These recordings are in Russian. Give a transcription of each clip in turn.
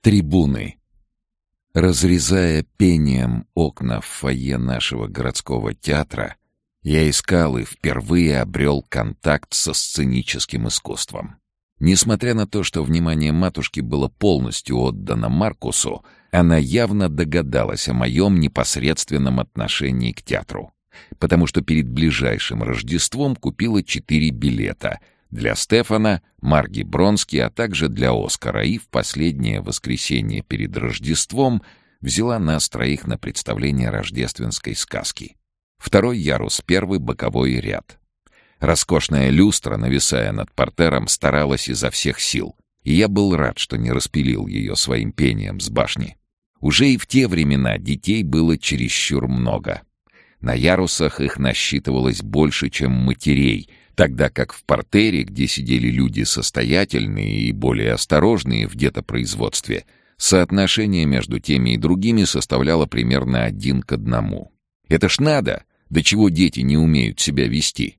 Трибуны. Разрезая пением окна в фойе нашего городского театра, я искал и впервые обрел контакт со сценическим искусством. Несмотря на то, что внимание матушки было полностью отдано Маркусу, она явно догадалась о моем непосредственном отношении к театру, потому что перед ближайшим Рождеством купила четыре билета для Стефана, Марги Бронски, а также для Оскара, и в последнее воскресенье перед Рождеством взяла нас троих на представление рождественской сказки. Второй ярус, первый боковой ряд. Роскошная люстра, нависая над портером, старалась изо всех сил, и я был рад, что не распилил ее своим пением с башни. Уже и в те времена детей было чересчур много. На ярусах их насчитывалось больше, чем матерей, тогда как в портере, где сидели люди состоятельные и более осторожные в детопроизводстве, соотношение между теми и другими составляло примерно один к одному. Это ж надо, до чего дети не умеют себя вести.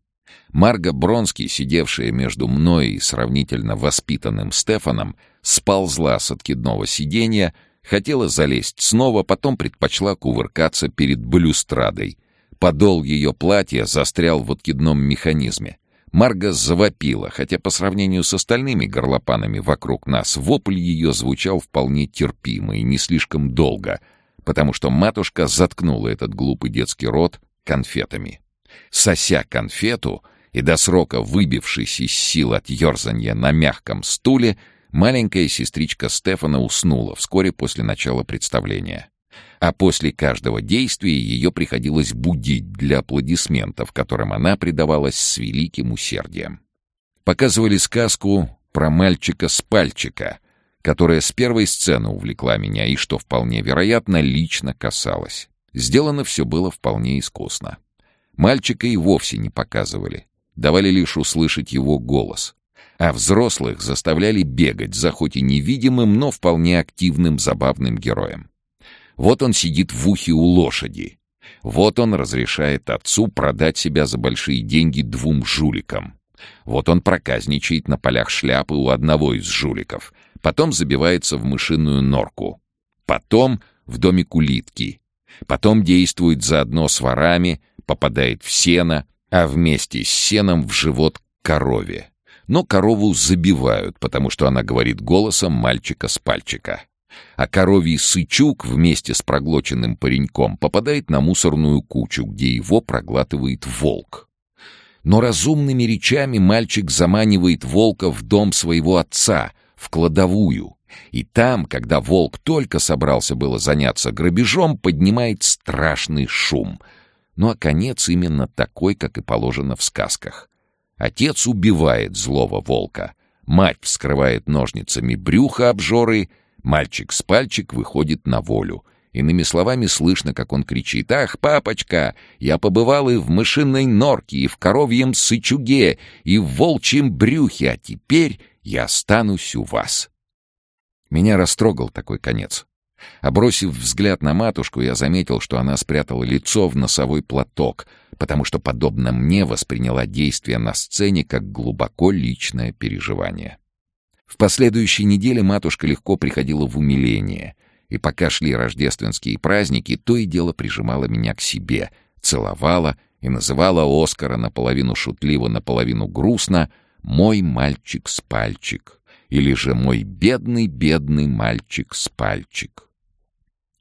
Марга Бронский, сидевшая между мной и сравнительно воспитанным Стефаном, сползла с откидного сиденья, хотела залезть снова, потом предпочла кувыркаться перед балюстрадой. Подол ее платья застрял в откидном механизме. Марга завопила, хотя по сравнению с остальными горлопанами вокруг нас вопль ее звучал вполне терпимо и не слишком долго, потому что матушка заткнула этот глупый детский рот конфетами. Сося конфету и до срока выбившись из сил от ерзанья на мягком стуле, маленькая сестричка Стефана уснула вскоре после начала представления. А после каждого действия ее приходилось будить для аплодисментов, которым она предавалась с великим усердием. Показывали сказку про мальчика с пальчика, которая с первой сцены увлекла меня и, что вполне вероятно, лично касалась. Сделано все было вполне искусно. Мальчика и вовсе не показывали, давали лишь услышать его голос. А взрослых заставляли бегать за хоть и невидимым, но вполне активным забавным героем. Вот он сидит в ухе у лошади. Вот он разрешает отцу продать себя за большие деньги двум жуликам. Вот он проказничает на полях шляпы у одного из жуликов. Потом забивается в мышиную норку. Потом в домик улитки. Потом действует заодно с ворами, попадает в сено, а вместе с сеном в живот корове. Но корову забивают, потому что она говорит голосом мальчика с пальчика. А коровий сычук вместе с проглоченным пареньком попадает на мусорную кучу, где его проглатывает волк. Но разумными речами мальчик заманивает волка в дом своего отца, в кладовую. И там, когда волк только собрался было заняться грабежом, поднимает страшный шум — ну а конец именно такой, как и положено в сказках. Отец убивает злого волка, мать вскрывает ножницами брюхо обжоры, мальчик с пальчик выходит на волю. Иными словами, слышно, как он кричит «Ах, папочка, я побывал и в мышиной норке, и в коровьем сычуге, и в волчьем брюхе, а теперь я останусь у вас». Меня растрогал такой конец. А бросив взгляд на матушку, я заметил, что она спрятала лицо в носовой платок, потому что, подобно мне, восприняла действие на сцене как глубоко личное переживание. В последующей неделе матушка легко приходила в умиление, и пока шли рождественские праздники, то и дело прижимала меня к себе, целовала и называла Оскара наполовину шутливо, наполовину грустно «мой мальчик с пальчик» или же «мой бедный-бедный мальчик с пальчик».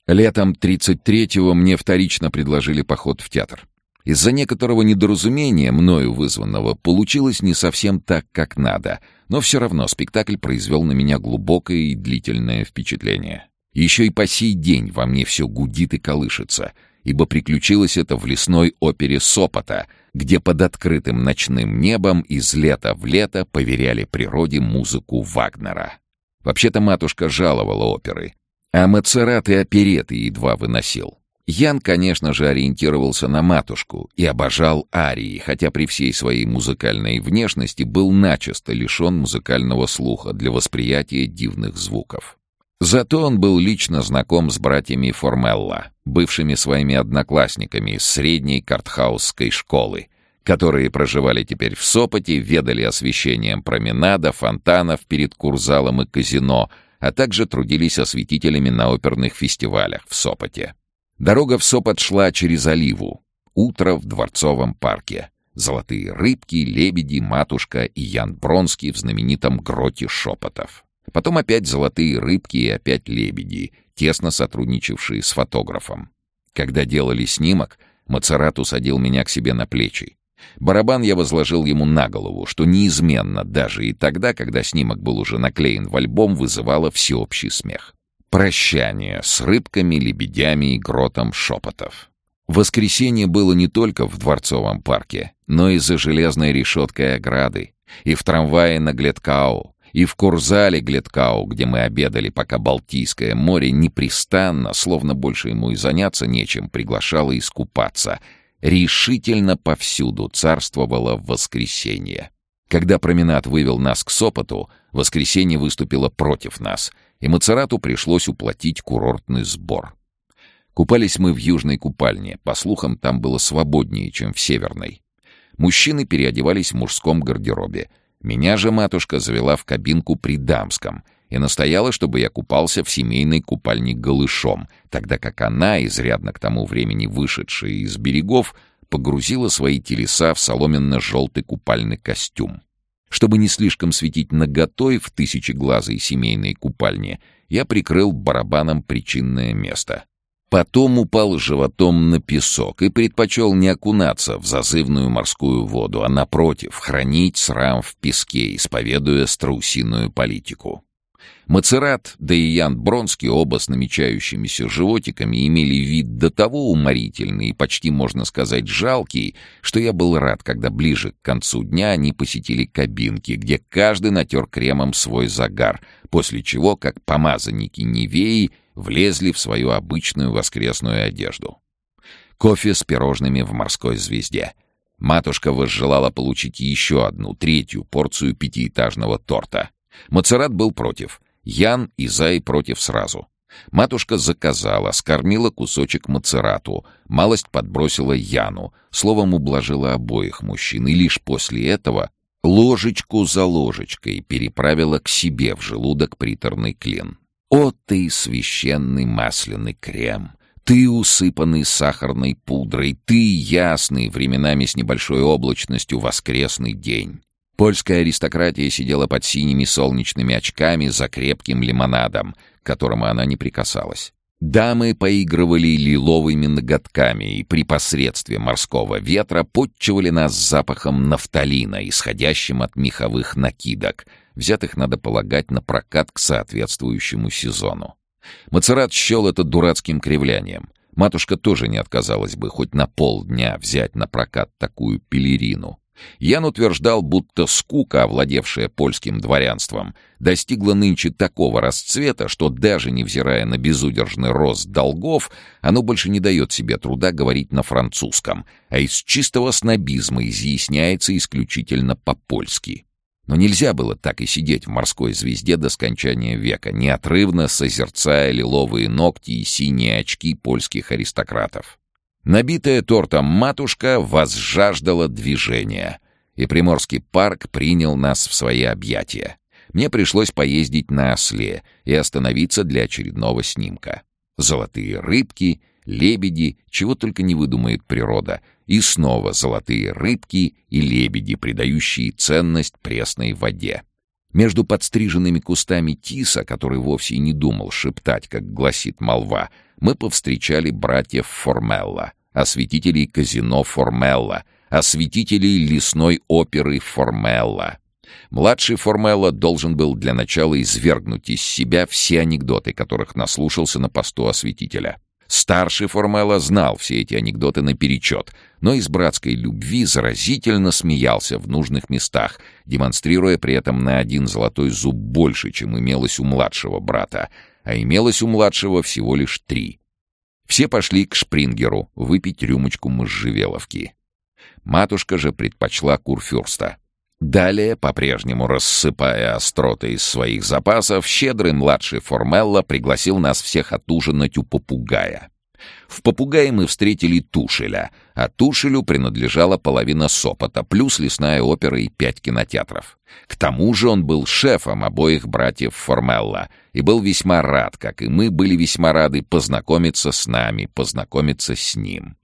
Летом 33-го мне вторично предложили поход в театр. Из-за некоторого недоразумения, мною вызванного, получилось не совсем так, как надо, но все равно спектакль произвел на меня глубокое и длительное впечатление. Еще и по сей день во мне все гудит и колышется, ибо приключилось это в лесной опере Сопота, где под открытым ночным небом из лета в лето поверяли природе музыку Вагнера. Вообще-то матушка жаловала оперы, а мацерат и опереты едва выносил. Ян, конечно же, ориентировался на матушку и обожал арии, хотя при всей своей музыкальной внешности был начисто лишен музыкального слуха для восприятия дивных звуков. Зато он был лично знаком с братьями Формелла, бывшими своими одноклассниками из средней картхаусской школы, которые проживали теперь в Сопоте, ведали освещением променада, фонтанов перед курзалом и казино — а также трудились осветителями на оперных фестивалях в Сопоте. Дорога в Сопот шла через Оливу. Утро в Дворцовом парке. Золотые рыбки, лебеди, матушка и Ян Бронский в знаменитом гроте шепотов. Потом опять золотые рыбки и опять лебеди, тесно сотрудничавшие с фотографом. Когда делали снимок, Мацерат усадил меня к себе на плечи. Барабан я возложил ему на голову, что неизменно, даже и тогда, когда снимок был уже наклеен в альбом, вызывало всеобщий смех. Прощание с рыбками, лебедями и гротом шепотов. Воскресенье было не только в Дворцовом парке, но и за железной решеткой ограды, и в трамвае на Глеткау, и в Курзале Глеткау, где мы обедали, пока Балтийское море непрестанно, словно больше ему и заняться нечем, приглашало искупаться — решительно повсюду царствовало воскресенье. Когда променад вывел нас к Сопоту, воскресенье выступило против нас, и Мацерату пришлось уплатить курортный сбор. Купались мы в южной купальне, по слухам, там было свободнее, чем в северной. Мужчины переодевались в мужском гардеробе. Меня же матушка завела в кабинку при дамском — и настояла, чтобы я купался в семейной купальне голышом, тогда как она, изрядно к тому времени вышедшая из берегов, погрузила свои телеса в соломенно-желтый купальный костюм. Чтобы не слишком светить наготой в тысячеглазой семейной купальне, я прикрыл барабаном причинное место. Потом упал животом на песок и предпочел не окунаться в зазывную морскую воду, а, напротив, хранить срам в песке, исповедуя страусиную политику. Мацерат, да и Ян Бронский, оба с намечающимися животиками, имели вид до того уморительный и почти, можно сказать, жалкий, что я был рад, когда ближе к концу дня они посетили кабинки, где каждый натер кремом свой загар, после чего, как помазанники Невеи, влезли в свою обычную воскресную одежду. Кофе с пирожными в морской звезде. Матушка возжелала получить еще одну, третью порцию пятиэтажного торта. Мацерат был против — Ян и Зай против сразу. Матушка заказала, скормила кусочек мацерату, малость подбросила Яну, словом ублажила обоих мужчин, и лишь после этого ложечку за ложечкой переправила к себе в желудок приторный клин. «О ты, священный масляный крем! Ты, усыпанный сахарной пудрой, ты, ясный, временами с небольшой облачностью, воскресный день! Польская аристократия сидела под синими солнечными очками за крепким лимонадом, к которому она не прикасалась. Дамы поигрывали лиловыми ноготками и при посредстве морского ветра подчивали нас запахом нафталина, исходящим от меховых накидок, взятых, надо полагать, на прокат к соответствующему сезону. Мацерат счел это дурацким кривлянием. Матушка тоже не отказалась бы хоть на полдня взять на прокат такую пелерину. Ян утверждал, будто скука, овладевшая польским дворянством, достигла нынче такого расцвета, что даже невзирая на безудержный рост долгов, оно больше не дает себе труда говорить на французском, а из чистого снобизма изъясняется исключительно по-польски. Но нельзя было так и сидеть в морской звезде до скончания века, неотрывно созерцая лиловые ногти и синие очки польских аристократов. Набитая тортом матушка возжаждала движения, и Приморский парк принял нас в свои объятия. Мне пришлось поездить на осле и остановиться для очередного снимка. Золотые рыбки, лебеди, чего только не выдумает природа, и снова золотые рыбки и лебеди, придающие ценность пресной воде. Между подстриженными кустами тиса, который вовсе не думал шептать, как гласит молва, мы повстречали братьев Формелла, осветителей казино Формелла, осветителей лесной оперы Формелла. Младший Формелла должен был для начала извергнуть из себя все анекдоты, которых наслушался на посту осветителя. Старший Формелла знал все эти анекдоты наперечет, но из братской любви заразительно смеялся в нужных местах, демонстрируя при этом на один золотой зуб больше, чем имелось у младшего брата, а имелось у младшего всего лишь три. Все пошли к Шпрингеру выпить рюмочку можжевеловки. Матушка же предпочла курфюрста. Далее, по-прежнему рассыпая остроты из своих запасов, щедрый младший Формелло пригласил нас всех отужинать у попугая. В «Попугае» мы встретили Тушеля, а Тушелю принадлежала половина Сопота, плюс лесная опера и пять кинотеатров. К тому же он был шефом обоих братьев Формелла и был весьма рад, как и мы были весьма рады познакомиться с нами, познакомиться с ним.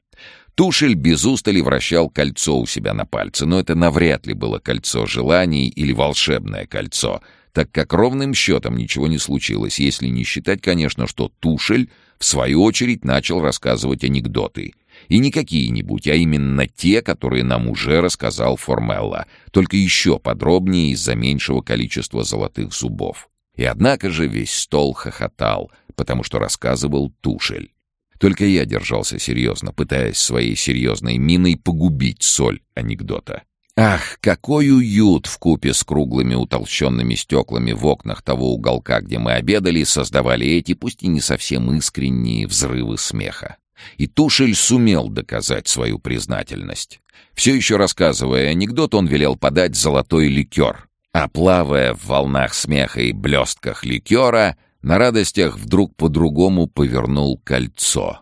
Тушель без устали вращал кольцо у себя на пальце, но это навряд ли было кольцо желаний или волшебное кольцо, так как ровным счетом ничего не случилось, если не считать, конечно, что Тушель в свою очередь начал рассказывать анекдоты. И не какие-нибудь, а именно те, которые нам уже рассказал Формелла, только еще подробнее из-за меньшего количества золотых зубов. И однако же весь стол хохотал, потому что рассказывал Тушель. Только я держался серьезно, пытаясь своей серьезной миной погубить соль анекдота. Ах, какой уют в купе с круглыми утолщенными стеклами в окнах того уголка, где мы обедали, создавали эти, пусть и не совсем искренние, взрывы смеха. И Тушель сумел доказать свою признательность. Все еще рассказывая анекдот, он велел подать золотой ликер. А плавая в волнах смеха и блестках ликера, на радостях вдруг по-другому повернул кольцо.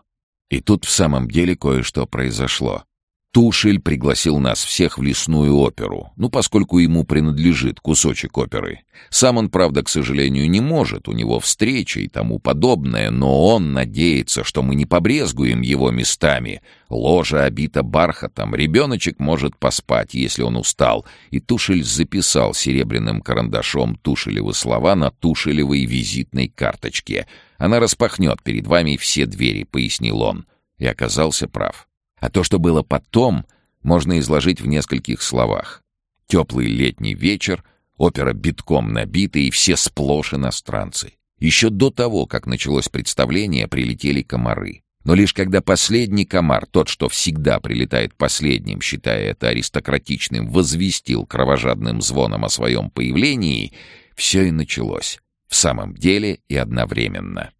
И тут в самом деле кое-что произошло. Тушель пригласил нас всех в лесную оперу, ну, поскольку ему принадлежит кусочек оперы. Сам он, правда, к сожалению, не может, у него встреча и тому подобное, но он надеется, что мы не побрезгуем его местами. Ложа обита бархатом, ребеночек может поспать, если он устал. И Тушель записал серебряным карандашом Тушелевы слова на Тушелевой визитной карточке. «Она распахнет перед вами все двери», — пояснил он. И оказался прав. А то, что было потом, можно изложить в нескольких словах. Теплый летний вечер, опера битком набита и все сплошь иностранцы. Еще до того, как началось представление, прилетели комары. Но лишь когда последний комар, тот, что всегда прилетает последним, считая это аристократичным, возвестил кровожадным звоном о своем появлении, все и началось. В самом деле и одновременно.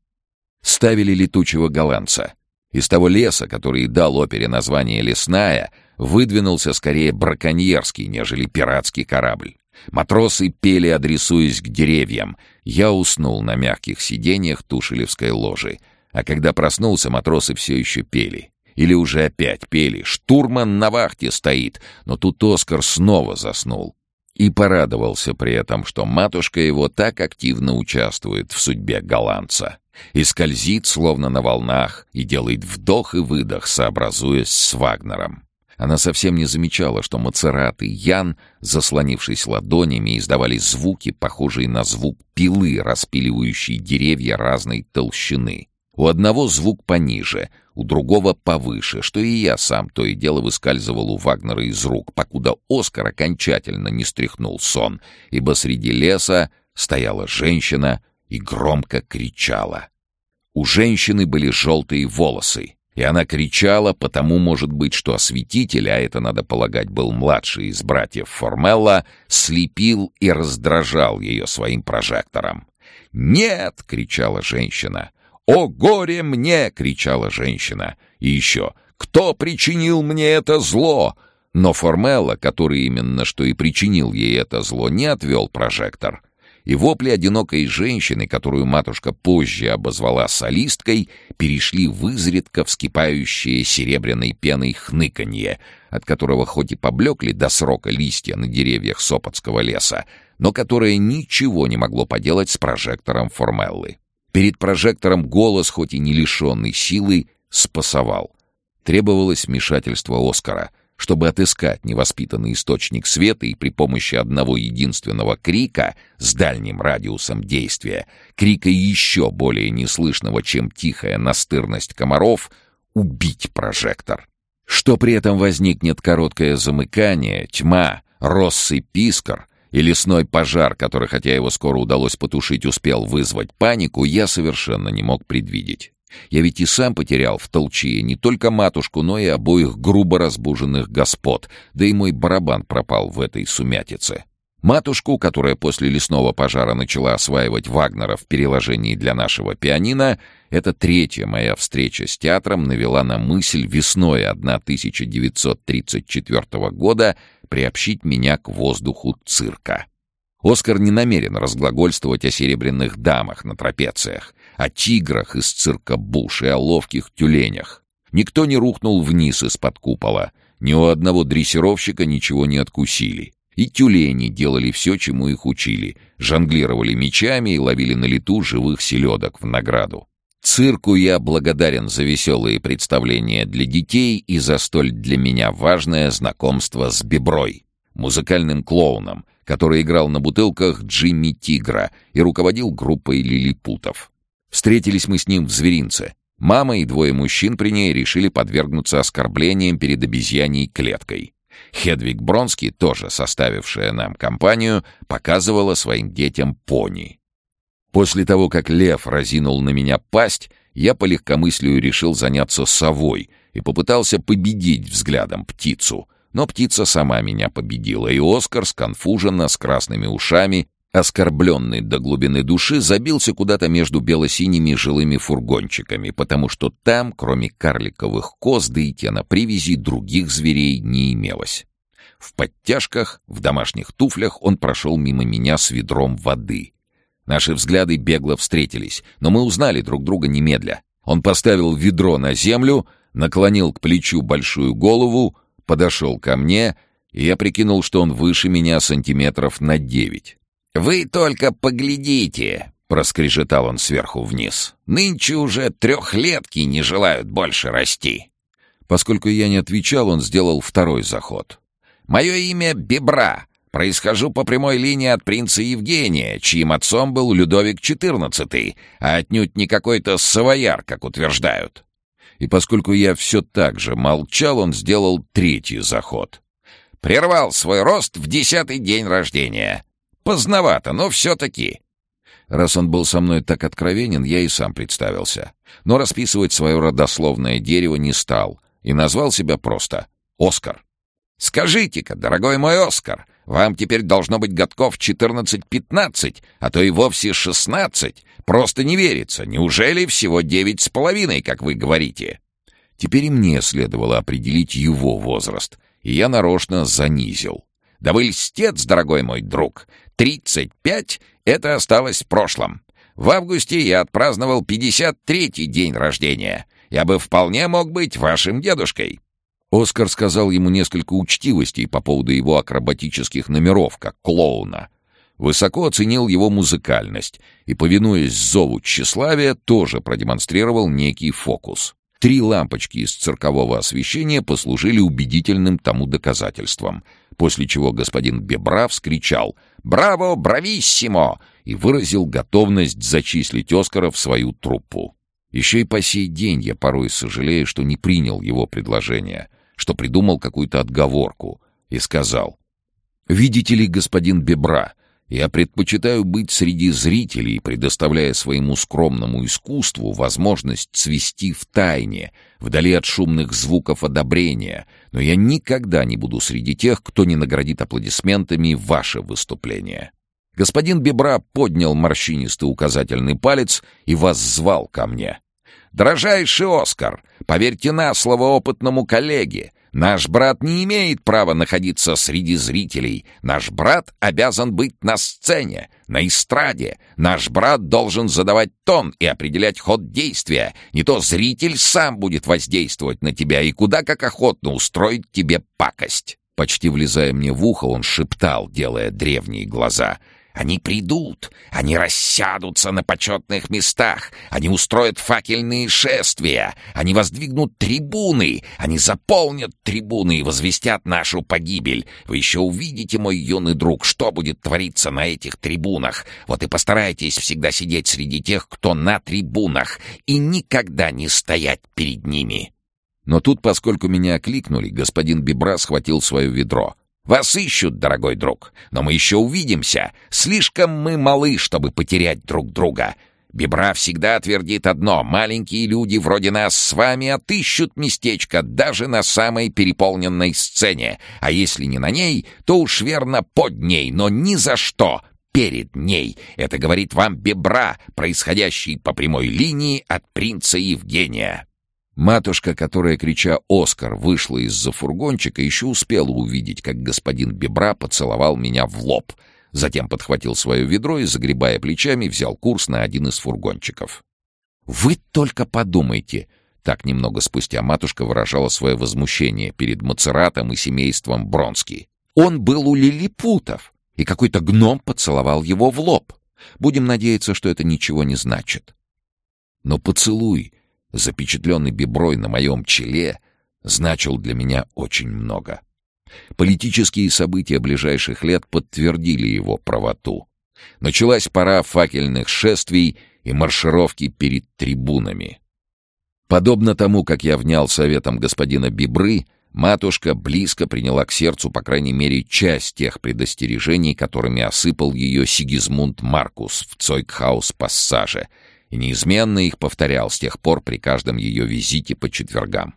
Ставили летучего голландца. Из того леса, который дал опере название «Лесная», выдвинулся скорее браконьерский, нежели пиратский корабль. Матросы пели, адресуясь к деревьям. Я уснул на мягких сиденьях Тушелевской ложи. А когда проснулся, матросы все еще пели. Или уже опять пели. Штурман на вахте стоит. Но тут Оскар снова заснул. И порадовался при этом, что матушка его так активно участвует в судьбе голландца и скользит, словно на волнах, и делает вдох и выдох, сообразуясь с Вагнером. Она совсем не замечала, что Мацерат и Ян, заслонившись ладонями, издавали звуки, похожие на звук пилы, распиливающей деревья разной толщины. У одного звук пониже, у другого повыше, что и я сам то и дело выскальзывал у Вагнера из рук, покуда Оскар окончательно не стряхнул сон, ибо среди леса стояла женщина — и громко кричала. У женщины были желтые волосы, и она кричала, потому, может быть, что осветитель, а это, надо полагать, был младший из братьев Формелла, слепил и раздражал ее своим прожектором. «Нет!» — кричала женщина. «О горе мне!» — кричала женщина. И еще «Кто причинил мне это зло?» Но Формелла, который именно что и причинил ей это зло, не отвел прожектор — и вопли одинокой женщины, которую матушка позже обозвала солисткой, перешли в изредка вскипающее серебряной пеной хныканье, от которого хоть и поблекли до срока листья на деревьях Сопотского леса, но которое ничего не могло поделать с прожектором Формеллы. Перед прожектором голос, хоть и не лишенный силы, спасовал. Требовалось вмешательство Оскара — чтобы отыскать невоспитанный источник света и при помощи одного единственного крика с дальним радиусом действия, крика еще более неслышного, чем тихая настырность комаров, убить прожектор. Что при этом возникнет короткое замыкание, тьма, россыпь искр и лесной пожар, который, хотя его скоро удалось потушить, успел вызвать панику, я совершенно не мог предвидеть. Я ведь и сам потерял в толчье не только матушку, но и обоих грубо разбуженных господ, да и мой барабан пропал в этой сумятице. Матушку, которая после лесного пожара начала осваивать Вагнера в переложении для нашего пианино, эта третья моя встреча с театром навела на мысль весной 1934 года приобщить меня к воздуху цирка. Оскар не намерен разглагольствовать о серебряных дамах на трапециях, о тиграх из цирка Буш и о ловких тюленях. Никто не рухнул вниз из-под купола, ни у одного дрессировщика ничего не откусили. И тюлени делали все, чему их учили, жонглировали мечами и ловили на лету живых селедок в награду. Цирку я благодарен за веселые представления для детей и за столь для меня важное знакомство с Беброй, музыкальным клоуном, который играл на бутылках Джимми Тигра и руководил группой лилипутов. Встретились мы с ним в зверинце. Мама и двое мужчин при ней решили подвергнуться оскорблениям перед обезьяней клеткой. Хедвиг Бронский, тоже составившая нам компанию, показывала своим детям пони. После того, как лев разинул на меня пасть, я по легкомыслию решил заняться совой и попытался победить взглядом птицу. Но птица сама меня победила, и Оскар, сконфуженно, с красными ушами, оскорбленный до глубины души, забился куда-то между бело-синими жилыми фургончиками, потому что там, кроме карликовых коз да и привязи, других зверей не имелось. В подтяжках, в домашних туфлях он прошел мимо меня с ведром воды. Наши взгляды бегло встретились, но мы узнали друг друга немедля. Он поставил ведро на землю, наклонил к плечу большую голову, подошел ко мне, и я прикинул, что он выше меня сантиметров на девять. «Вы только поглядите!» — проскрежетал он сверху вниз. «Нынче уже трехлетки не желают больше расти!» Поскольку я не отвечал, он сделал второй заход. «Мое имя Бебра. Происхожу по прямой линии от принца Евгения, чьим отцом был Людовик XIV, а отнюдь не какой-то савояр, как утверждают. И поскольку я все так же молчал, он сделал третий заход. Прервал свой рост в десятый день рождения. Поздновато, но все-таки. Раз он был со мной так откровенен, я и сам представился. Но расписывать свое родословное дерево не стал и назвал себя просто «Оскар». «Скажите-ка, дорогой мой Оскар, вам теперь должно быть годков 14-15, а то и вовсе 16. Просто не верится. Неужели всего девять с половиной, как вы говорите?» Теперь и мне следовало определить его возраст, и я нарочно занизил. «Да вы льстец, дорогой мой друг! 35 — это осталось в прошлом. В августе я отпраздновал 53-й день рождения. Я бы вполне мог быть вашим дедушкой. Оскар сказал ему несколько учтивостей по поводу его акробатических номеров, как клоуна. Высоко оценил его музыкальность и, повинуясь зову тщеславия, тоже продемонстрировал некий фокус. Три лампочки из циркового освещения послужили убедительным тому доказательством, после чего господин Бебра вскричал «Браво, брависсимо!» и выразил готовность зачислить Оскара в свою труппу. Еще и по сей день я порой сожалею, что не принял его предложение — что придумал какую-то отговорку, и сказал, «Видите ли, господин Бебра, я предпочитаю быть среди зрителей, предоставляя своему скромному искусству возможность цвести в тайне, вдали от шумных звуков одобрения, но я никогда не буду среди тех, кто не наградит аплодисментами ваше выступление». Господин Бебра поднял морщинистый указательный палец и воззвал ко мне. «Дорожайший Оскар, поверьте на слово опытному коллеге, наш брат не имеет права находиться среди зрителей. Наш брат обязан быть на сцене, на эстраде. Наш брат должен задавать тон и определять ход действия. Не то зритель сам будет воздействовать на тебя и куда как охотно устроить тебе пакость». Почти влезая мне в ухо, он шептал, делая древние глаза — они придут, они рассядутся на почетных местах, они устроят факельные шествия, они воздвигнут трибуны, они заполнят трибуны и возвестят нашу погибель. Вы еще увидите, мой юный друг, что будет твориться на этих трибунах. Вот и постарайтесь всегда сидеть среди тех, кто на трибунах, и никогда не стоять перед ними. Но тут, поскольку меня окликнули, господин Бибра схватил свое ведро — вас ищут, дорогой друг, но мы еще увидимся. Слишком мы малы, чтобы потерять друг друга. Бибра всегда твердит одно. Маленькие люди вроде нас с вами отыщут местечко даже на самой переполненной сцене. А если не на ней, то уж верно под ней, но ни за что перед ней. Это говорит вам Бибра, происходящий по прямой линии от принца Евгения. Матушка, которая, крича «Оскар!», вышла из-за фургончика, еще успела увидеть, как господин Бебра поцеловал меня в лоб. Затем подхватил свое ведро и, загребая плечами, взял курс на один из фургончиков. «Вы только подумайте!» Так немного спустя матушка выражала свое возмущение перед Мацератом и семейством Бронски. «Он был у лилипутов, и какой-то гном поцеловал его в лоб. Будем надеяться, что это ничего не значит». Но поцелуй, запечатленный биброй на моем челе, значил для меня очень много. Политические события ближайших лет подтвердили его правоту. Началась пора факельных шествий и маршировки перед трибунами. Подобно тому, как я внял советом господина Бибры, матушка близко приняла к сердцу, по крайней мере, часть тех предостережений, которыми осыпал ее Сигизмунд Маркус в Цойкхаус-пассаже, и неизменно их повторял с тех пор при каждом ее визите по четвергам.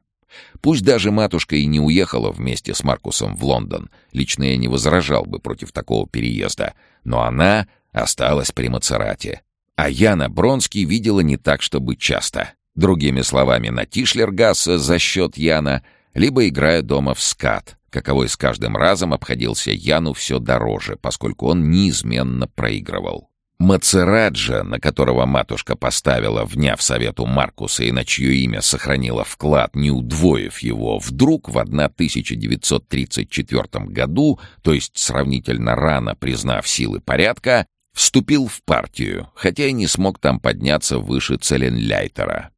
Пусть даже матушка и не уехала вместе с Маркусом в Лондон, лично я не возражал бы против такого переезда, но она осталась при Мацерате. А Яна Бронский видела не так, чтобы часто. Другими словами, на Тишлергассе за счет Яна, либо играя дома в скат, каковой с каждым разом обходился Яну все дороже, поскольку он неизменно проигрывал. Мацераджа, на которого матушка поставила, вняв совету Маркуса и на чье имя сохранила вклад, не удвоив его, вдруг в 1934 году, то есть сравнительно рано признав силы порядка, вступил в партию, хотя и не смог там подняться выше Целенляйтера.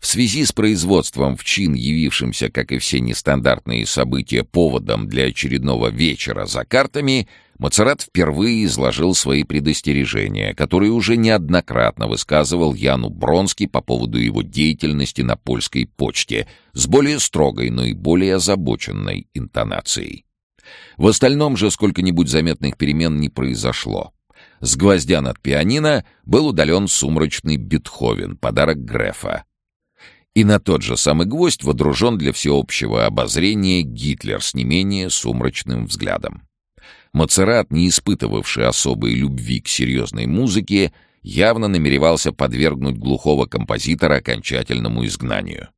В связи с производством в чин, явившимся, как и все нестандартные события, поводом для очередного вечера за картами, Мацерат впервые изложил свои предостережения, которые уже неоднократно высказывал Яну Бронский по поводу его деятельности на польской почте с более строгой, но и более озабоченной интонацией. В остальном же сколько-нибудь заметных перемен не произошло. С гвоздя над пианино был удален сумрачный Бетховен, подарок Грефа, и на тот же самый гвоздь водружен для всеобщего обозрения Гитлер с не менее сумрачным взглядом. Мацерат, не испытывавший особой любви к серьезной музыке, явно намеревался подвергнуть глухого композитора окончательному изгнанию.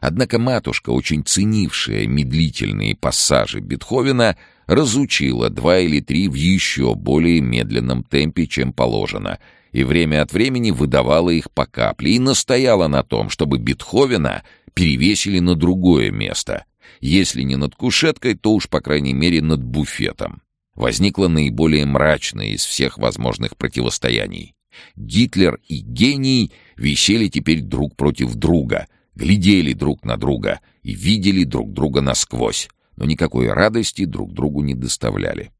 Однако матушка, очень ценившая медлительные пассажи Бетховена, разучила два или три в еще более медленном темпе, чем положено — и время от времени выдавала их по капле и настояла на том, чтобы Бетховена перевесили на другое место. Если не над кушеткой, то уж, по крайней мере, над буфетом. Возникло наиболее мрачное из всех возможных противостояний. Гитлер и гений висели теперь друг против друга, глядели друг на друга и видели друг друга насквозь, но никакой радости друг другу не доставляли.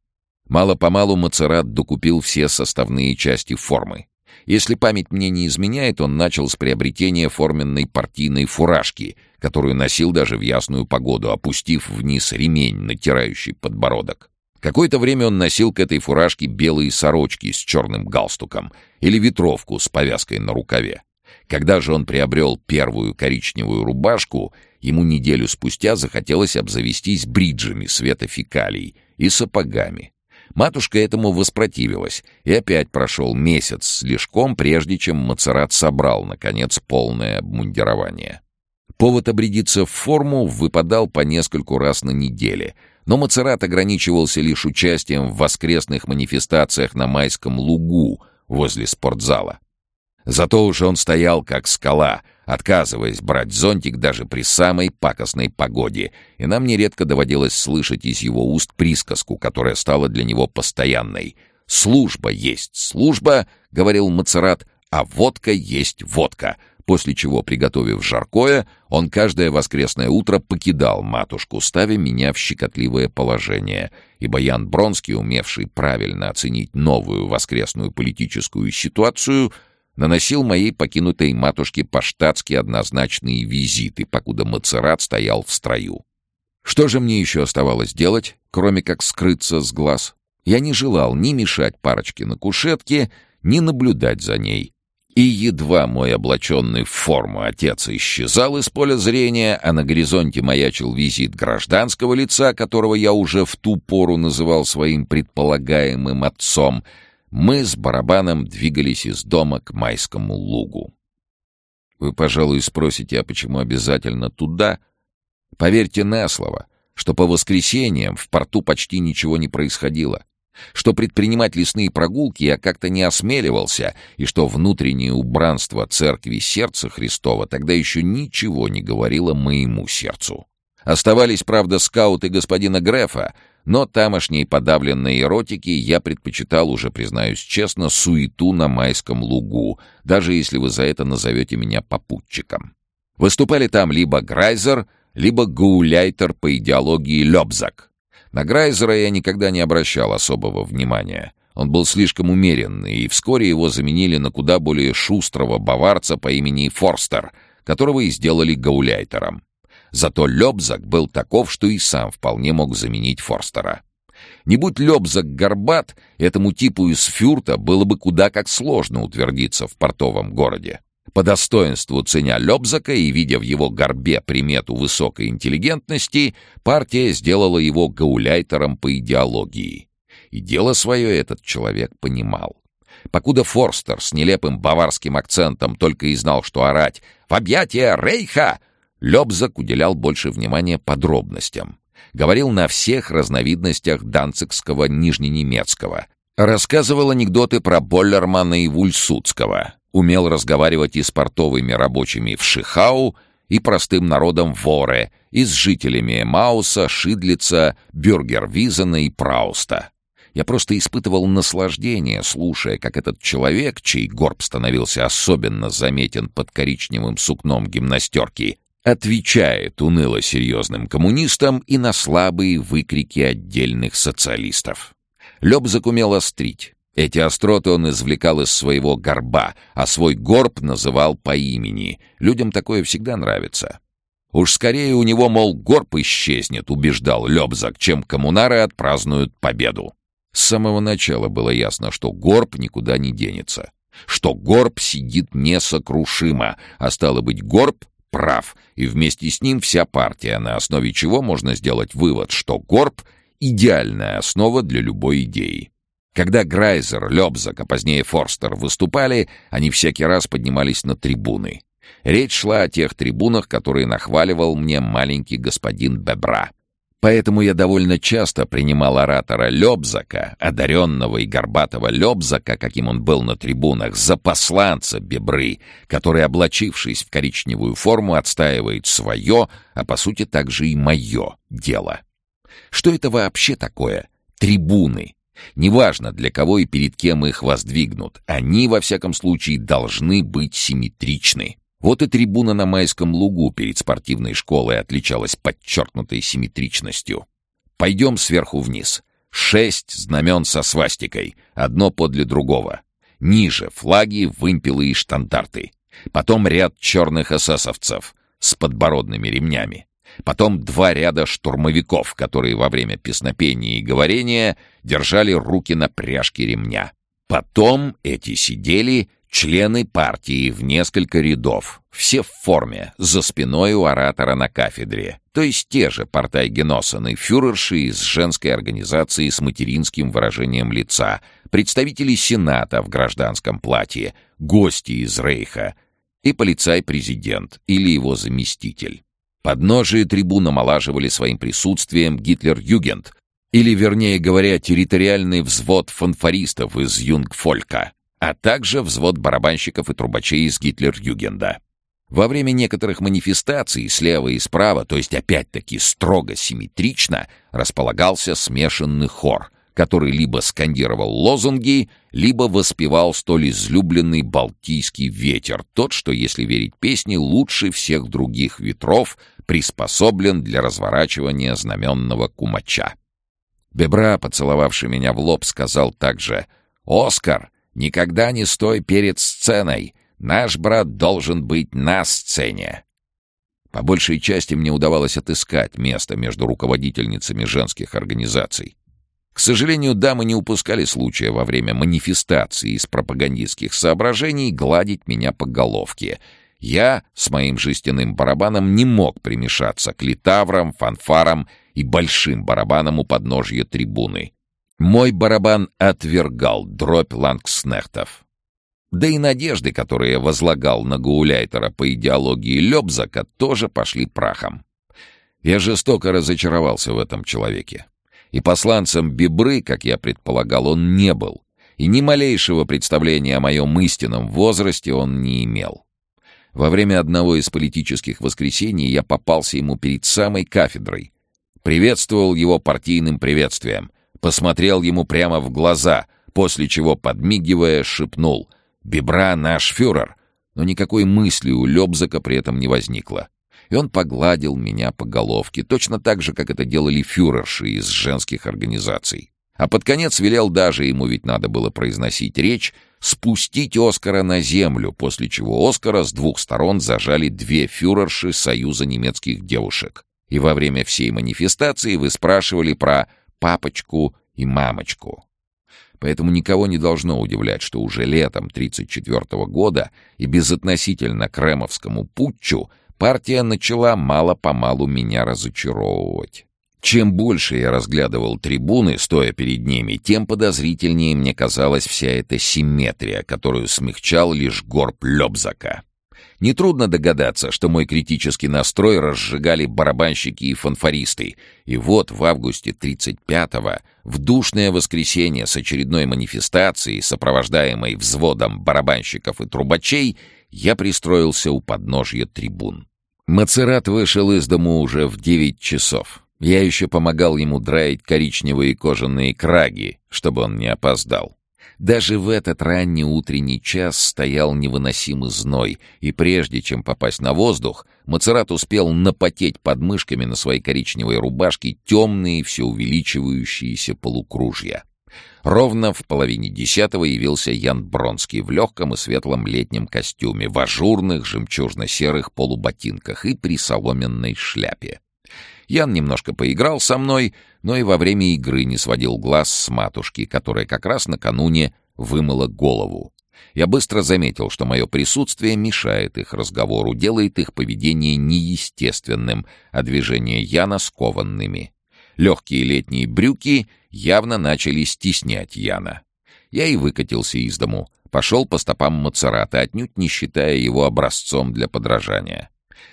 Мало-помалу Мацерат докупил все составные части формы. Если память мне не изменяет, он начал с приобретения форменной партийной фуражки, которую носил даже в ясную погоду, опустив вниз ремень, натирающий подбородок. Какое-то время он носил к этой фуражке белые сорочки с черным галстуком или ветровку с повязкой на рукаве. Когда же он приобрел первую коричневую рубашку, ему неделю спустя захотелось обзавестись бриджами цвета фекалий и сапогами. Матушка этому воспротивилась, и опять прошел месяц слишком, прежде чем Мацерат собрал, наконец, полное обмундирование. Повод обрядиться в форму выпадал по нескольку раз на неделе, но Мацерат ограничивался лишь участием в воскресных манифестациях на Майском лугу возле спортзала. Зато уже он стоял как скала, отказываясь брать зонтик даже при самой пакостной погоде, и нам нередко доводилось слышать из его уст присказку, которая стала для него постоянной. «Служба есть служба», — говорил Мацерат, — «а водка есть водка», после чего, приготовив жаркое, он каждое воскресное утро покидал матушку, ставя меня в щекотливое положение, ибо Ян Бронский, умевший правильно оценить новую воскресную политическую ситуацию — наносил моей покинутой матушке по-штатски однозначные визиты, покуда Мацерат стоял в строю. Что же мне еще оставалось делать, кроме как скрыться с глаз? Я не желал ни мешать парочке на кушетке, ни наблюдать за ней. И едва мой облаченный в форму отец исчезал из поля зрения, а на горизонте маячил визит гражданского лица, которого я уже в ту пору называл своим предполагаемым отцом — мы с барабаном двигались из дома к майскому лугу. Вы, пожалуй, спросите, а почему обязательно туда? Поверьте на слово, что по воскресеньям в порту почти ничего не происходило. Что предпринимать лесные прогулки я как-то не осмеливался, и что внутреннее убранство церкви Сердца Христова тогда еще ничего не говорило моему сердцу. Оставались, правда, скауты господина Грефа, но тамошней подавленной эротики я предпочитал, уже признаюсь честно, суету на майском лугу, даже если вы за это назовете меня попутчиком. Выступали там либо Грайзер, либо гауляйтер по идеологии Лёбзак. На Грайзера я никогда не обращал особого внимания. Он был слишком умеренный, и вскоре его заменили на куда более шустрого баварца по имени Форстер, которого и сделали гауляйтером. Зато Лёбзак был таков, что и сам вполне мог заменить Форстера. Не будь Лёбзак горбат, этому типу из фюрта было бы куда как сложно утвердиться в портовом городе. По достоинству ценя Лёбзака и видя в его горбе примету высокой интеллигентности, партия сделала его гауляйтером по идеологии. И дело свое этот человек понимал. Покуда Форстер с нелепым баварским акцентом только и знал, что орать «В объятия Рейха!», Лёбзак уделял больше внимания подробностям. Говорил на всех разновидностях данцикского нижненемецкого. Рассказывал анекдоты про Боллермана и Вульсудского умел разговаривать и с портовыми рабочими в Шихау, и простым народом Воре, и с жителями Мауса, Шидлица, Бюргервизена и Прауста. Я просто испытывал наслаждение, слушая, как этот человек, чей горб становился особенно заметен под коричневым сукном гимнастерки, отвечает уныло серьезным коммунистам и на слабые выкрики отдельных социалистов. Лёбзак умел острить, эти остроты он извлекал из своего горба, а свой горб называл по имени. Людям такое всегда нравится. Уж скорее у него, мол, горб исчезнет, убеждал Лёбзак, чем коммунары отпразднуют победу. С самого начала было ясно, что горб никуда не денется. Что горб сидит несокрушимо, а стало быть, горб прав, и вместе с ним вся партия, на основе чего можно сделать вывод, что горб — идеальная основа для любой идеи. Когда Грайзер, Лёбзак, а позднее Форстер выступали, они всякий раз поднимались на трибуны. Речь шла о тех трибунах, которые нахваливал мне маленький господин Бебра. Поэтому я довольно часто принимал оратора Лёбзака, одаренного и горбатого Лёбзака, каким он был на трибунах, за посланца Бебры, который, облачившись в коричневую форму, отстаивает свое, а по сути также и мое дело. Что это вообще такое? Трибуны. Неважно, для кого и перед кем их воздвигнут, они, во всяком случае, должны быть симметричны. Вот и трибуна на Майском лугу перед спортивной школой отличалась подчеркнутой симметричностью. Пойдем сверху вниз. Шесть знамен со свастикой, одно подле другого. Ниже флаги, вымпелы и штандарты. Потом ряд черных эсэсовцев с подбородными ремнями. Потом два ряда штурмовиков, которые во время песнопения и говорения держали руки на пряжке ремня. Потом эти сидели члены партии в несколько рядов, все в форме, за спиной у оратора на кафедре, то есть те же портайгеносаны, фюрерши из женской организации с материнским выражением лица, представители Сената в гражданском платье, гости из Рейха и полицай-президент или его заместитель. Подножие трибун омолаживали своим присутствием Гитлер-Югент, или, вернее говоря, территориальный взвод фанфористов из Юнгфолька, а также взвод барабанщиков и трубачей из Гитлер-Югенда. Во время некоторых манифестаций слева и справа, то есть опять-таки строго симметрично, располагался смешанный хор — который либо скандировал лозунги, либо воспевал столь излюбленный балтийский ветер, тот, что, если верить песне, лучше всех других ветров приспособлен для разворачивания знаменного кумача. Бебра, поцеловавший меня в лоб, сказал также «Оскар, никогда не стой перед сценой, наш брат должен быть на сцене». По большей части мне удавалось отыскать место между руководительницами женских организаций. К сожалению, дамы не упускали случая во время манифестации из пропагандистских соображений гладить меня по головке. Я с моим жестяным барабаном не мог примешаться к литаврам, фанфарам и большим барабанам у подножья трибуны. Мой барабан отвергал дробь лангснехтов. Да и надежды, которые возлагал на Гауляйтера по идеологии Лёбзака, тоже пошли прахом. Я жестоко разочаровался в этом человеке. И посланцем Бибры, как я предполагал, он не был. И ни малейшего представления о моем истинном возрасте он не имел. Во время одного из политических воскресений я попался ему перед самой кафедрой. Приветствовал его партийным приветствием. Посмотрел ему прямо в глаза, после чего, подмигивая, шепнул «Бибра наш фюрер!» Но никакой мысли у Лебзака при этом не возникло и он погладил меня по головке, точно так же, как это делали фюрерши из женских организаций. А под конец велел даже, ему ведь надо было произносить речь, спустить Оскара на землю, после чего Оскара с двух сторон зажали две фюрерши Союза немецких девушек. И во время всей манифестации вы спрашивали про «папочку» и «мамочку». Поэтому никого не должно удивлять, что уже летом 1934 года и безотносительно Кремовскому путчу партия начала мало-помалу меня разочаровывать. Чем больше я разглядывал трибуны, стоя перед ними, тем подозрительнее мне казалась вся эта симметрия, которую смягчал лишь горб Лёбзака. Нетрудно догадаться, что мой критический настрой разжигали барабанщики и фанфористы. И вот в августе 35-го, в душное воскресенье с очередной манифестацией, сопровождаемой взводом барабанщиков и трубачей, я пристроился у подножья трибун. Мацерат вышел из дому уже в девять часов. Я еще помогал ему драить коричневые кожаные краги, чтобы он не опоздал. Даже в этот ранний утренний час стоял невыносимый зной, и прежде чем попасть на воздух, Мацерат успел напотеть подмышками на своей коричневой рубашке темные, все увеличивающиеся полукружья. Ровно в половине десятого явился Ян Бронский в легком и светлом летнем костюме, в ажурных жемчужно-серых полуботинках и при соломенной шляпе. Ян немножко поиграл со мной, но и во время игры не сводил глаз с матушки, которая как раз накануне вымыла голову. Я быстро заметил, что мое присутствие мешает их разговору, делает их поведение неестественным, а движения Яна скованными. Легкие летние брюки явно начали стеснять Яна. Я и выкатился из дому, пошел по стопам Мацерата, отнюдь не считая его образцом для подражания.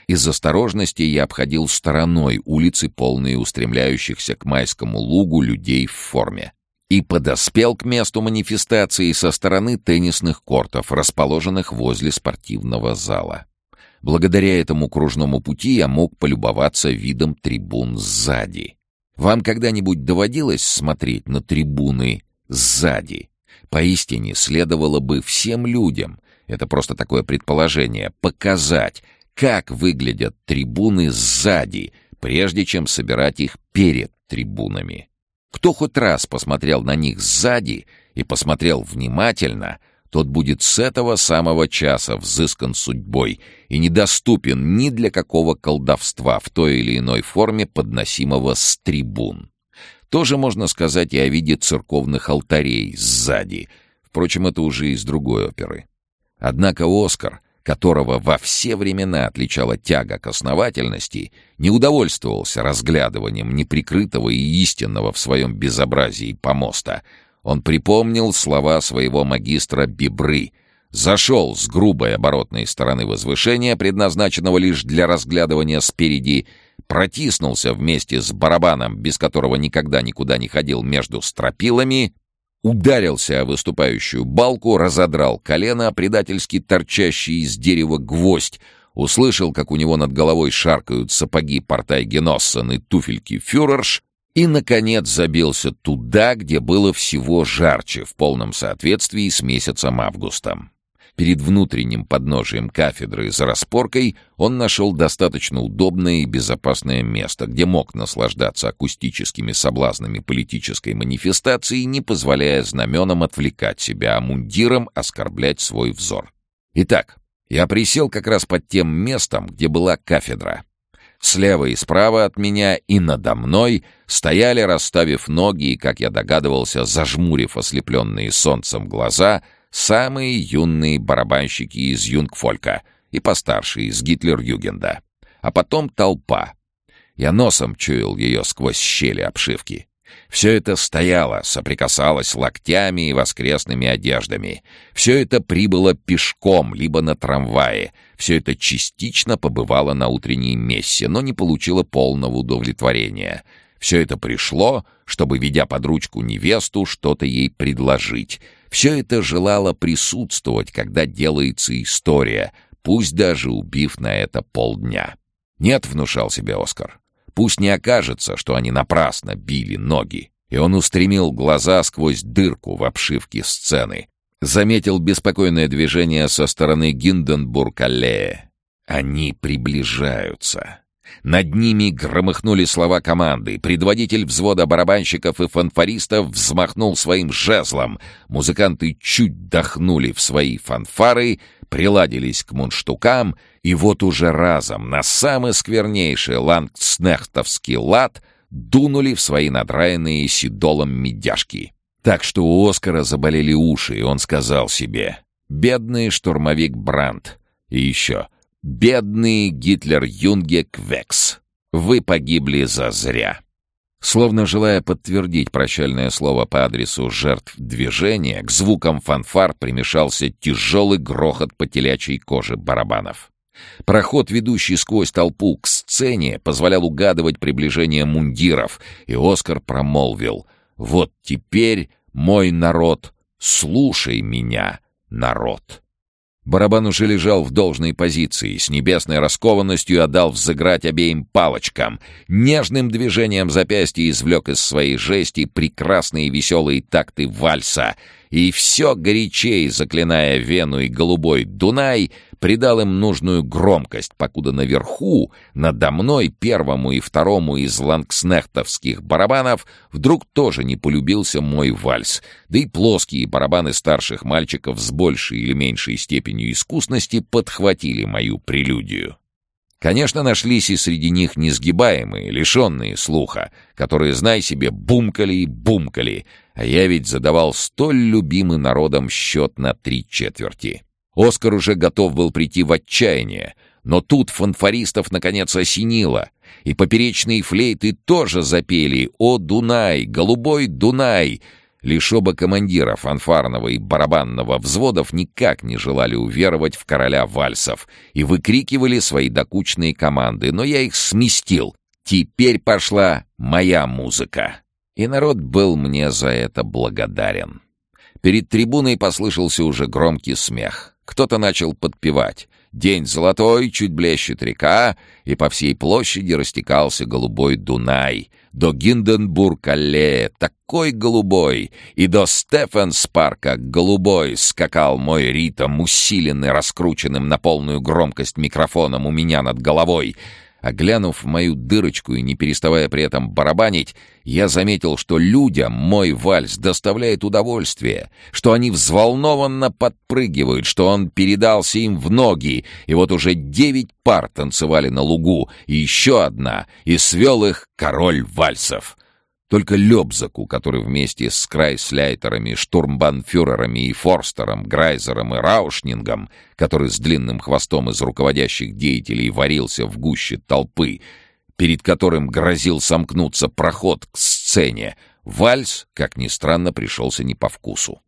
Из осторожности я обходил стороной улицы, полные устремляющихся к майскому лугу людей в форме. И подоспел к месту манифестации со стороны теннисных кортов, расположенных возле спортивного зала. Благодаря этому кружному пути я мог полюбоваться видом трибун сзади. Вам когда-нибудь доводилось смотреть на трибуны сзади? Поистине следовало бы всем людям, это просто такое предположение, показать, как выглядят трибуны сзади, прежде чем собирать их перед трибунами. Кто хоть раз посмотрел на них сзади и посмотрел внимательно, тот будет с этого самого часа взыскан судьбой и недоступен ни для какого колдовства в той или иной форме, подносимого с трибун. Тоже можно сказать и о виде церковных алтарей сзади. Впрочем, это уже из другой оперы. Однако Оскар, которого во все времена отличала тяга к основательности, не удовольствовался разглядыванием неприкрытого и истинного в своем безобразии помоста — он припомнил слова своего магистра Бибры, зашел с грубой оборотной стороны возвышения, предназначенного лишь для разглядывания спереди, протиснулся вместе с барабаном, без которого никогда никуда не ходил между стропилами, ударился о выступающую балку, разодрал колено, предательски торчащий из дерева гвоздь, услышал, как у него над головой шаркают сапоги портай Геноссен и туфельки фюрерш, и, наконец, забился туда, где было всего жарче, в полном соответствии с месяцем августом. Перед внутренним подножием кафедры за распоркой он нашел достаточно удобное и безопасное место, где мог наслаждаться акустическими соблазнами политической манифестации, не позволяя знаменам отвлекать себя, а мундиром оскорблять свой взор. Итак, я присел как раз под тем местом, где была кафедра. Слева и справа от меня и надо мной стояли, расставив ноги и, как я догадывался, зажмурив ослепленные солнцем глаза, самые юные барабанщики из Юнгфолька и постарше из Гитлер-Югенда. А потом толпа. Я носом чуял ее сквозь щели обшивки. Все это стояло, соприкасалось локтями и воскресными одеждами. Все это прибыло пешком, либо на трамвае. Все это частично побывало на утренней мессе, но не получило полного удовлетворения. Все это пришло, чтобы, ведя под ручку невесту, что-то ей предложить. Все это желало присутствовать, когда делается история, пусть даже убив на это полдня. «Нет», — внушал себе Оскар, — «пусть не окажется, что они напрасно били ноги». И он устремил глаза сквозь дырку в обшивке сцены. Заметил беспокойное движение со стороны Гинденбург-аллея. Они приближаются. Над ними громыхнули слова команды. Предводитель взвода барабанщиков и фанфаристов взмахнул своим жезлом. Музыканты чуть дохнули в свои фанфары, приладились к мунштукам, и вот уже разом на самый сквернейший лангснехтовский лад дунули в свои надраенные седолом медяшки. Так что у Оскара заболели уши, и он сказал себе «Бедный штурмовик Брандт». И еще «Бедный Гитлер-Юнге Квекс, вы погибли зазря». Словно желая подтвердить прощальное слово по адресу жертв движения, к звукам фанфар примешался тяжелый грохот по телячьей коже барабанов. Проход, ведущий сквозь толпу к сцене, позволял угадывать приближение мундиров, и Оскар промолвил «Вот теперь, мой народ, слушай меня, народ». Барабан уже лежал в должной позиции, с небесной раскованностью отдал взыграть обеим палочкам. Нежным движением запястья извлек из своей жести прекрасные веселые такты вальса. И все горячей, заклиная Вену и голубой Дунай, придал им нужную громкость, покуда наверху, надо мной, первому и второму из лангснехтовских барабанов, вдруг тоже не полюбился мой вальс, да и плоские барабаны старших мальчиков с большей или меньшей степенью искусности подхватили мою прелюдию. Конечно, нашлись и среди них несгибаемые, лишенные слуха, которые, знай себе, бумкали и бумкали, а я ведь задавал столь любимый народом счет на три четверти. Оскар уже готов был прийти в отчаяние, но тут фанфаристов наконец осенило, и поперечные флейты тоже запели «О, Дунай! Голубой Дунай!» Лишь оба командира фанфарного и барабанного взводов никак не желали уверовать в короля вальсов и выкрикивали свои докучные команды, но я их сместил. Теперь пошла моя музыка. И народ был мне за это благодарен. Перед трибуной послышался уже громкий смех. Кто-то начал подпевать. День золотой, чуть блещет река, и по всей площади растекался голубой Дунай. До Гинденбург-аллея такой голубой, и до Стефенс-парка голубой скакал мой ритм, усиленный раскрученным на полную громкость микрофоном у меня над головой — а глянув в мою дырочку и не переставая при этом барабанить, я заметил, что людям мой вальс доставляет удовольствие, что они взволнованно подпрыгивают, что он передался им в ноги, и вот уже девять пар танцевали на лугу, и еще одна, и свел их король вальсов. Только Лебзаку, который вместе с Крайсляйтерами, штурмбанфюрерами и Форстером, Грайзером и Раушнингом, который с длинным хвостом из руководящих деятелей варился в гуще толпы, перед которым грозил сомкнуться проход к сцене, вальс, как ни странно, пришелся не по вкусу.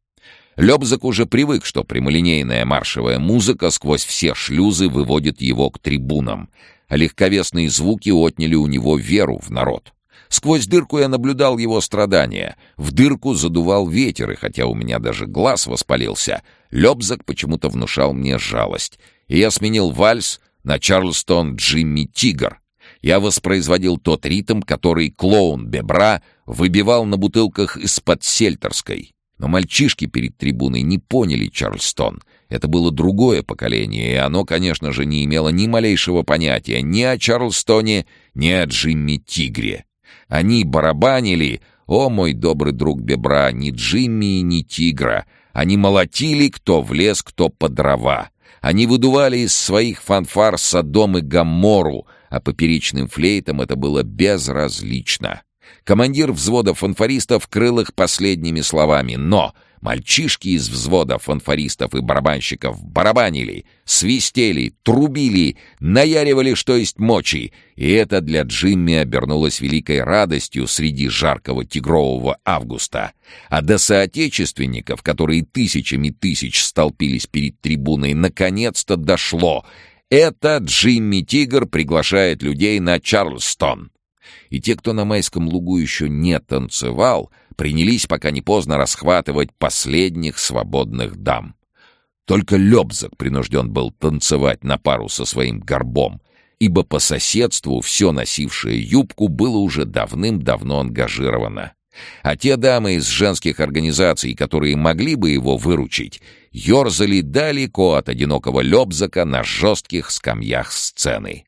Лебзак уже привык, что прямолинейная маршевая музыка сквозь все шлюзы выводит его к трибунам, а легковесные звуки отняли у него веру в народ. Сквозь дырку я наблюдал его страдания. В дырку задувал ветер, и хотя у меня даже глаз воспалился, Лебзак почему-то внушал мне жалость. И я сменил вальс на Чарльстон Джимми Тигр. Я воспроизводил тот ритм, который клоун Бебра выбивал на бутылках из-под сельтерской. Но мальчишки перед трибуной не поняли Чарльстон. Это было другое поколение, и оно, конечно же, не имело ни малейшего понятия ни о Чарльстоне, ни о Джимми Тигре. Они барабанили, о мой добрый друг Бебра, ни Джимми, ни Тигра. Они молотили, кто в лес, кто по дрова. Они выдували из своих фанфар Содом и Гаммору, а поперечным флейтам это было безразлично. Командир взвода фанфаристов крыл их последними словами «но», Мальчишки из взвода фанфаристов и барабанщиков барабанили, свистели, трубили, наяривали, что есть мочи, и это для Джимми обернулось великой радостью среди жаркого тигрового августа. А до соотечественников, которые тысячами тысяч столпились перед трибуной, наконец-то дошло. Это Джимми Тигр приглашает людей на Чарльстон. И те, кто на майском лугу еще не танцевал, принялись, пока не поздно, расхватывать последних свободных дам. Только Лебзак принужден был танцевать на пару со своим горбом, ибо по соседству все носившее юбку было уже давным-давно ангажировано. А те дамы из женских организаций, которые могли бы его выручить, ерзали далеко от одинокого Лебзака на жестких скамьях сцены.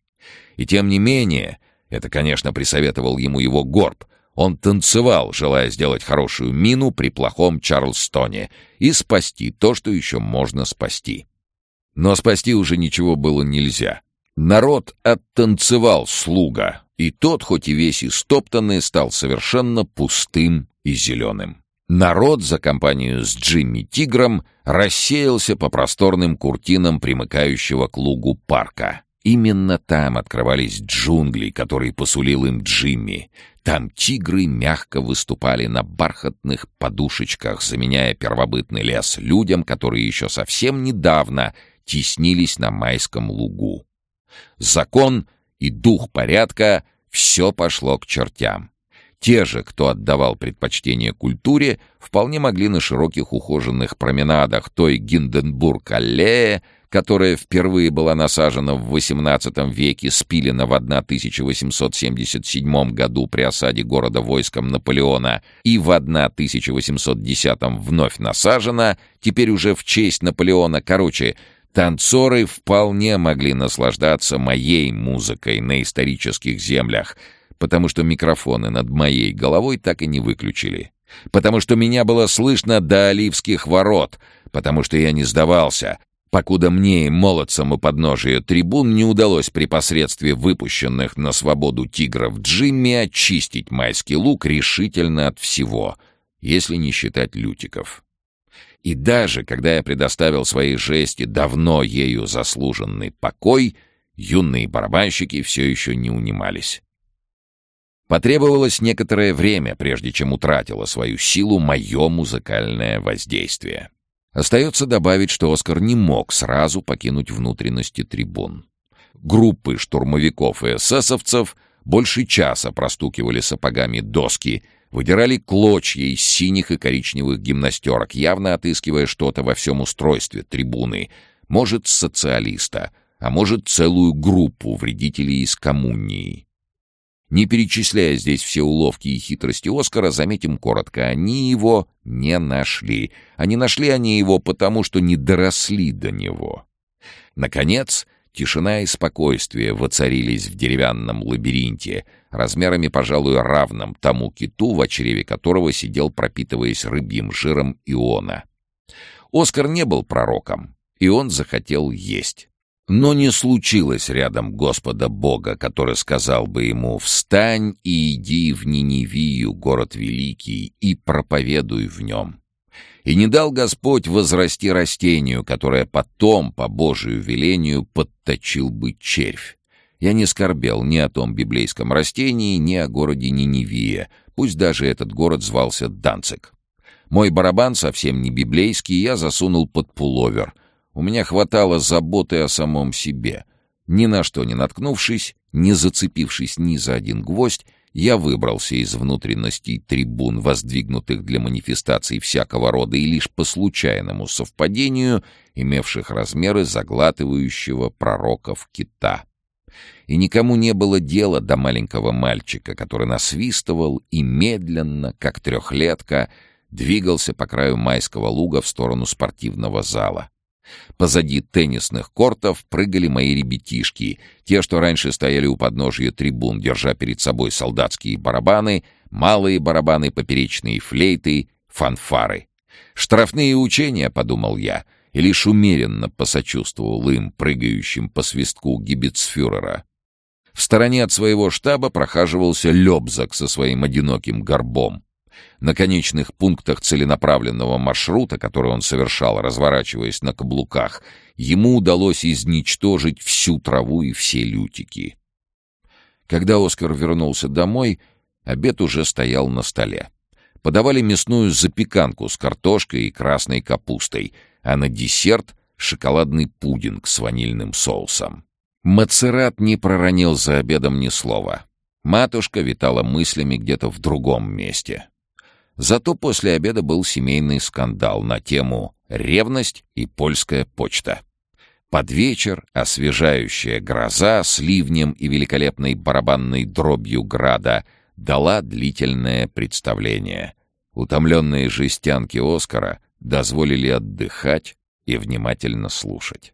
И тем не менее, это, конечно, присоветовал ему его горб, он танцевал, желая сделать хорошую мину при плохом Чарльстоне и спасти то, что еще можно спасти. Но спасти уже ничего было нельзя. Народ оттанцевал слуга, и тот, хоть и весь истоптанный, стал совершенно пустым и зеленым. Народ за компанию с Джимми Тигром рассеялся по просторным куртинам примыкающего к лугу парка. Именно там открывались джунгли, которые посулил им Джимми. Там тигры мягко выступали на бархатных подушечках, заменяя первобытный лес людям, которые еще совсем недавно теснились на майском лугу. Закон и дух порядка — все пошло к чертям. Те же, кто отдавал предпочтение культуре, вполне могли на широких ухоженных променадах той Гинденбург-аллее которая впервые была насажена в XVIII веке, спилена в 1877 году при осаде города войском Наполеона и в 1810 вновь насажена, теперь уже в честь Наполеона. Короче, танцоры вполне могли наслаждаться моей музыкой на исторических землях, потому что микрофоны над моей головой так и не выключили. Потому что меня было слышно до Оливских ворот, потому что я не сдавался, покуда мне и молодцам у подножия трибун не удалось при посредстве выпущенных на свободу тигров Джимми очистить майский лук решительно от всего, если не считать лютиков. И даже когда я предоставил своей жести давно ею заслуженный покой, юные барабанщики все еще не унимались. Потребовалось некоторое время, прежде чем утратило свою силу мое музыкальное воздействие. Остается добавить, что Оскар не мог сразу покинуть внутренности трибун. Группы штурмовиков и эсэсовцев больше часа простукивали сапогами доски, выдирали клочья из синих и коричневых гимнастерок, явно отыскивая что-то во всем устройстве трибуны, может, социалиста, а может, целую группу вредителей из коммунии. Не перечисляя здесь все уловки и хитрости Оскара, заметим коротко, они его не нашли. А не нашли они его потому, что не доросли до него. Наконец, тишина и спокойствие воцарились в деревянном лабиринте, размерами, пожалуй, равным тому киту, в чреве которого сидел, пропитываясь рыбьим жиром Иона. Оскар не был пророком, и он захотел есть. Но не случилось рядом Господа Бога, который сказал бы ему «Встань и иди в Ниневию, город великий, и проповедуй в нем». И не дал Господь возрасти растению, которое потом, по Божию велению, подточил бы червь. Я не скорбел ни о том библейском растении, ни о городе Ниневия, пусть даже этот город звался Данцик. Мой барабан совсем не библейский, я засунул под пуловер — у меня хватало заботы о самом себе. Ни на что не наткнувшись, не зацепившись ни за один гвоздь, я выбрался из внутренностей трибун, воздвигнутых для манифестаций всякого рода и лишь по случайному совпадению, имевших размеры заглатывающего пророков кита. И никому не было дела до маленького мальчика, который насвистывал и медленно, как трехлетка, двигался по краю майского луга в сторону спортивного зала. Позади теннисных кортов прыгали мои ребятишки, те, что раньше стояли у подножия трибун, держа перед собой солдатские барабаны, малые барабаны, поперечные флейты, фанфары. «Штрафные учения», — подумал я, и лишь умеренно посочувствовал им, прыгающим по свистку гибицфюрера. В стороне от своего штаба прохаживался Лебзак со своим одиноким горбом. На конечных пунктах целенаправленного маршрута, который он совершал, разворачиваясь на каблуках, ему удалось изничтожить всю траву и все лютики. Когда Оскар вернулся домой, обед уже стоял на столе. Подавали мясную запеканку с картошкой и красной капустой, а на десерт — шоколадный пудинг с ванильным соусом. Мацерат не проронил за обедом ни слова. Матушка витала мыслями где-то в другом месте. Зато после обеда был семейный скандал на тему «Ревность и польская почта». Под вечер освежающая гроза с ливнем и великолепной барабанной дробью града дала длительное представление. Утомленные жестянки Оскара дозволили отдыхать и внимательно слушать.